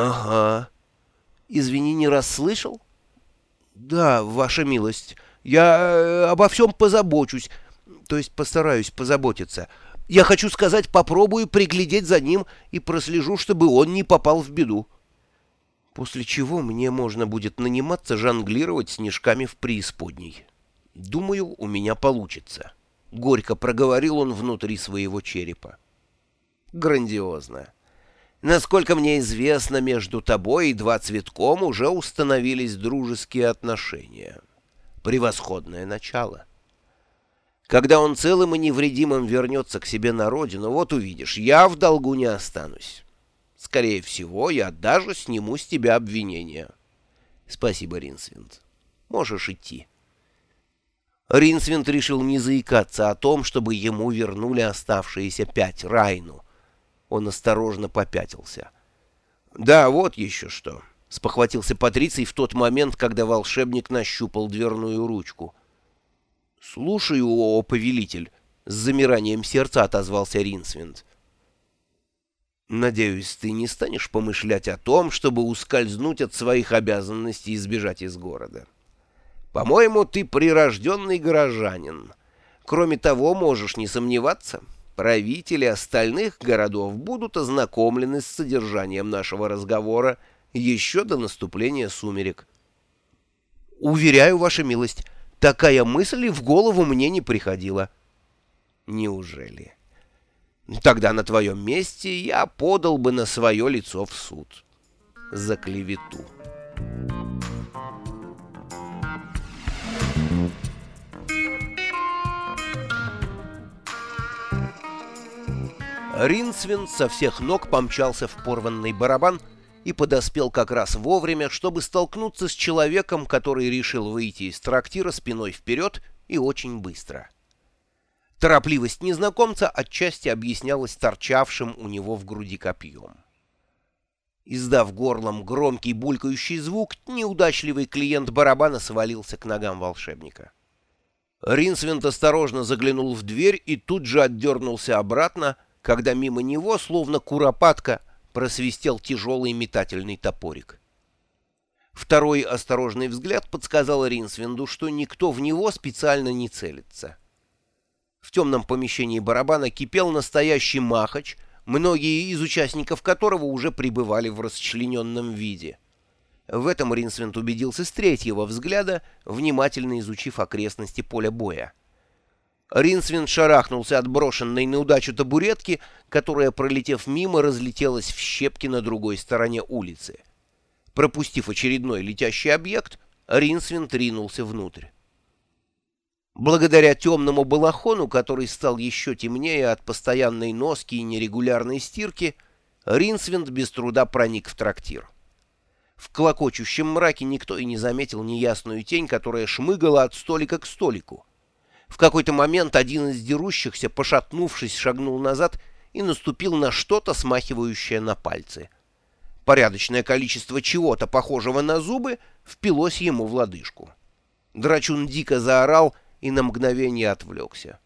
«Ага. Извини, не расслышал?» «Да, ваша милость. Я э, обо всем позабочусь, то есть постараюсь позаботиться. Я хочу сказать, попробую приглядеть за ним и прослежу, чтобы он не попал в беду. После чего мне можно будет наниматься жонглировать снежками в преисподней. Думаю, у меня получится». Горько проговорил он внутри своего черепа. «Грандиозно. Насколько мне известно, между тобой и два цветком уже установились дружеские отношения. Превосходное начало. Когда он целым и невредимым вернется к себе на родину, вот увидишь, я в долгу не останусь. Скорее всего, я даже сниму с тебя обвинение. Спасибо, Ринсвинд. Можешь идти. Ринсвинд решил не заикаться о том, чтобы ему вернули оставшиеся пять Райну — он осторожно попятился. «Да, вот еще что!» — спохватился Патриций в тот момент, когда волшебник нащупал дверную ручку. «Слушаю, о, повелитель!» — с замиранием сердца отозвался Ринсвинд. «Надеюсь, ты не станешь помышлять о том, чтобы ускользнуть от своих обязанностей и сбежать из города. По-моему, ты прирожденный горожанин. Кроме того, можешь не сомневаться, правители остальных городов будут ознакомлены с содержанием нашего разговора еще до наступления сумерек. Уверяю, ваша милость, такая мысль и в голову мне не приходила. Неужели? Тогда на твоем месте я подал бы на свое лицо в суд за клевету. Ринсвин со всех ног помчался в порванный барабан и подоспел как раз вовремя, чтобы столкнуться с человеком, который решил выйти из трактира спиной вперед и очень быстро. Торопливость незнакомца отчасти объяснялась торчавшим у него в груди копьем. Издав горлом громкий булькающий звук, неудачливый клиент барабана свалился к ногам волшебника. Ринсвинд осторожно заглянул в дверь и тут же отдернулся обратно, когда мимо него, словно куропатка, просвистел тяжелый метательный топорик. Второй осторожный взгляд подсказал Ринсвинду, что никто в него специально не целится. В темном помещении барабана кипел настоящий махач, многие из участников которого уже пребывали в расчлененном виде. В этом Ринсвинд убедился с третьего взгляда, внимательно изучив окрестности поля боя. Ринсвин шарахнулся от брошенной на удачу табуретки, которая, пролетев мимо, разлетелась в щепки на другой стороне улицы. Пропустив очередной летящий объект, Ринсвин ринулся внутрь. Благодаря темному балахону, который стал еще темнее от постоянной носки и нерегулярной стирки, Ринсвинд без труда проник в трактир. В клокочущем мраке никто и не заметил неясную тень, которая шмыгала от столика к столику. В какой-то момент один из дерущихся, пошатнувшись, шагнул назад и наступил на что-то, смахивающее на пальцы. Порядочное количество чего-то, похожего на зубы, впилось ему в лодыжку. Драчун дико заорал и на мгновение отвлекся.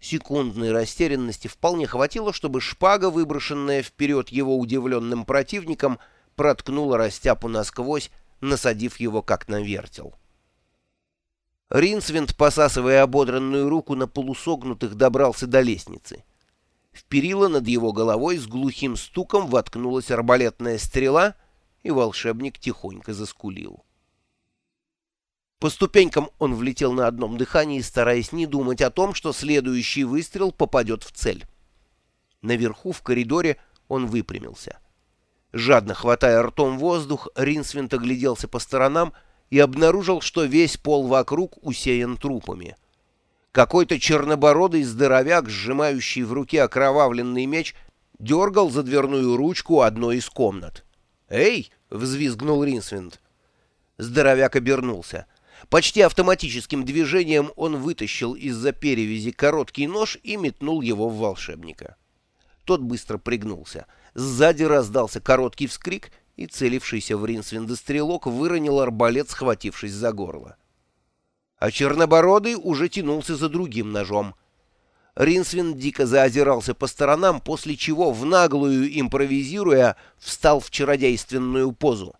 Секундной растерянности вполне хватило, чтобы шпага, выброшенная вперед его удивленным противником, проткнула растяпу насквозь, насадив его как на вертел. Ринсвинд, посасывая ободранную руку на полусогнутых, добрался до лестницы. В перила над его головой с глухим стуком воткнулась арбалетная стрела, и волшебник тихонько заскулил. По ступенькам он влетел на одном дыхании, стараясь не думать о том, что следующий выстрел попадет в цель. Наверху, в коридоре, он выпрямился. Жадно хватая ртом воздух, Ринсвинд огляделся по сторонам, и обнаружил, что весь пол вокруг усеян трупами. Какой-то чернобородый здоровяк, сжимающий в руке окровавленный меч, дергал за дверную ручку одной из комнат. «Эй!» — взвизгнул Ринсвинд. Здоровяк обернулся. Почти автоматическим движением он вытащил из-за перевязи короткий нож и метнул его в волшебника. Тот быстро пригнулся. Сзади раздался короткий вскрик — и целившийся в Ринсвинда стрелок выронил арбалет, схватившись за горло. А Чернобородый уже тянулся за другим ножом. Ринсвин дико заозирался по сторонам, после чего, в наглую импровизируя, встал в чародейственную позу.